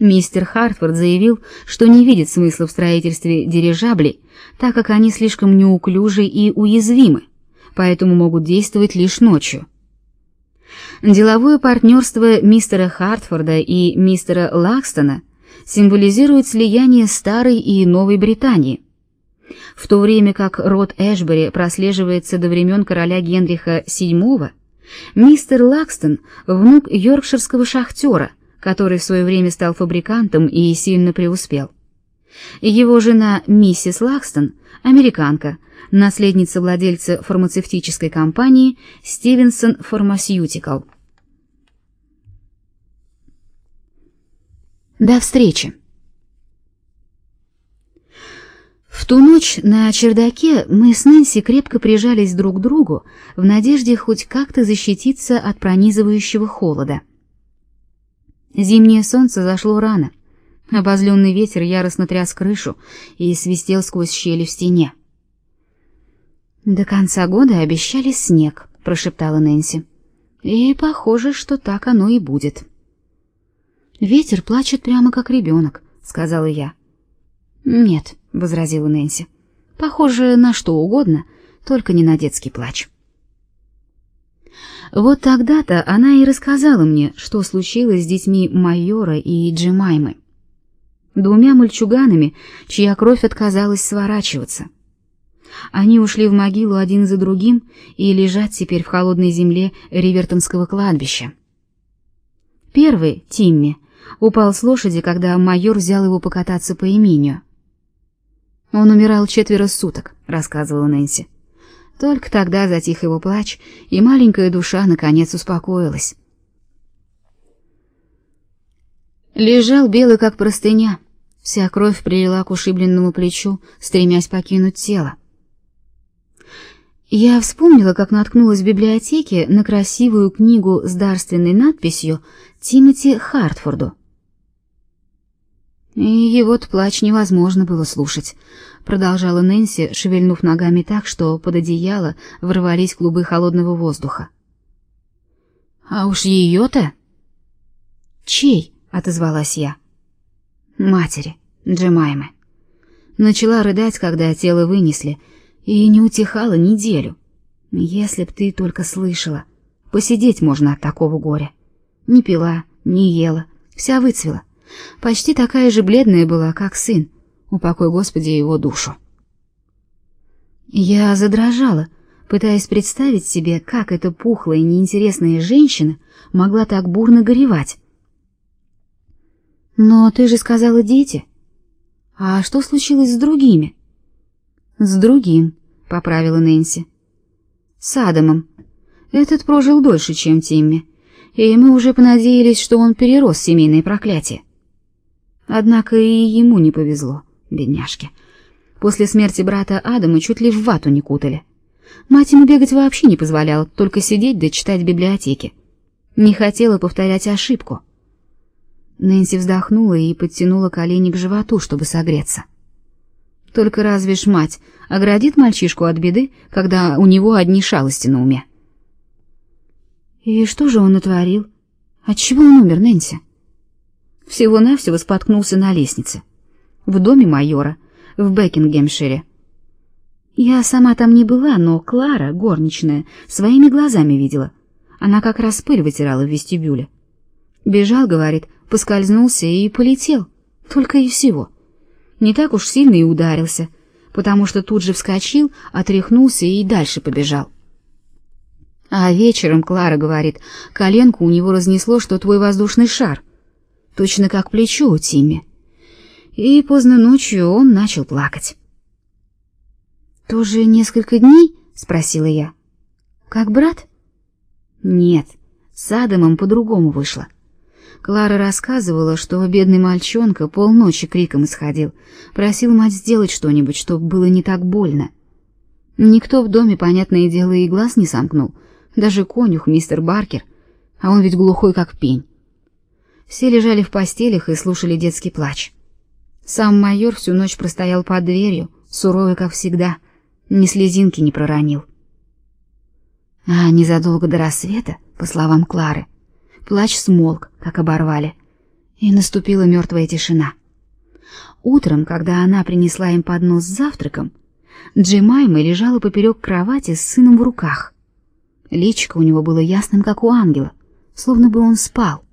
Мистер Хартфорд заявил, что не видит смысла в строительстве дирижаблей, так как они слишком неуклюжи и уязвимы, поэтому могут действовать лишь ночью. Деловое партнерство мистера Хартфорда и мистера Лакстона символизирует слияние старой и новой Британии. В то время как род Эшбери прослеживается до времен короля Генриха VII, мистер Лакстон – внук йоркширского шахтера, который в свое время стал фабрикантом и сильно преуспел. Его жена миссис Лакстон – американка, наследница владельца фармацевтической компании Stevenson Pharmaceutical. До встречи. В ту ночь на чердаке мы с Нэнси крепко прижались друг к другу в надежде хоть как-то защититься от пронизывающего холода. Зимнее солнце зашло рано. Обозленный ветер яростно тряс крышу и свистел сквозь щели в стене. До конца года обещали снег, прошептала Нэнси. И похоже, что так оно и будет. Ветер плачет прямо как ребенок», — сказала я. Нет, возразила Нэнси. Похоже на что угодно, только не на детский плач. Вот тогда-то она и рассказала мне, что случилось с детьми майора и Джемаймы. Двумя мальчуганами, чья кровь отказалась сворачиваться. Они ушли в могилу один за другим и лежат теперь в холодной земле Ривертонского кладбища. Первый, Тимми, упал с лошади, когда майор взял его покататься по имению. Он умирал четверо суток, рассказывала Нэнси. Только тогда затих его плач, и маленькая душа наконец успокоилась. Лежал белый как простыня. Вся кровь прилила к ушибленному плечу, стремясь покинуть тело. Я вспомнила, как наткнулась в библиотеке на красивую книгу с дарственной надписью Тимоти Хартфорду. И его-то плач невозможно было слушать, продолжала Нэнси, шевельнув ногами так, что под одеяло ворвались клубы холодного воздуха. А уж ее-то? Чей? отозвалась я. Матери, Джемаймы. Начала рыдать, когда тело вынесли, и не утихала неделю. Если б ты только слышала, посидеть можно от такого горя. Не пила, не ела, вся выцвела. Почти такая же бледная была, как сын. Упокой, Господи, его душу. Я задрожала, пытаясь представить себе, как эта пухлая неинтересная женщина могла так бурно горевать. Но ты же сказала дети. А что случилось с другими? С другим, поправила Нэнси. С Адамом. Этот прожил дольше, чем Тимми, и мы уже понадеялись, что он перерос семейное проклятие. Однако и ему не повезло, бедняжке. После смерти брата Адама чуть ли в вату не кутали. Мать ему бегать вообще не позволяла, только сидеть да читать в библиотеке. Не хотела повторять ошибку. Нэнси вздохнула и подтянула колени к животу, чтобы согреться. Только разве ж мать оградит мальчишку от беды, когда у него одни шалости на уме? И что же он натворил? Отчего он умер, Нэнси? Всего-навсего споткнулся на лестнице. В доме майора, в Бекингемшире. Я сама там не была, но Клара, горничная, своими глазами видела. Она как раз пыль вытирала в вестибюле. Бежал, говорит, поскользнулся и полетел. Только и всего. Не так уж сильно и ударился, потому что тут же вскочил, отряхнулся и дальше побежал. А вечером Клара говорит, коленку у него разнесло, что твой воздушный шар точно как плечо у Тимми. И поздно ночью он начал плакать. «Тоже несколько дней?» — спросила я. «Как брат?» «Нет, с Адамом по-другому вышло». Клара рассказывала, что бедный мальчонка полночи криком исходил, просил мать сделать что-нибудь, чтобы было не так больно. Никто в доме, понятное дело, и глаз не сомкнул, даже конюх мистер Баркер, а он ведь глухой как пень. Все лежали в постелях и слушали детский плач. Сам майор всю ночь простоял под дверью, суровый, как всегда, ни слезинки не проронил. А незадолго до рассвета, по словам Клары, плач смолк, как оборвали, И наступила мертвая тишина. Утром, когда она принесла им поднос с завтраком, Джемайма лежала поперек кровати с сыном в руках. Личико у него было ясным, как у ангела, словно бы он спал.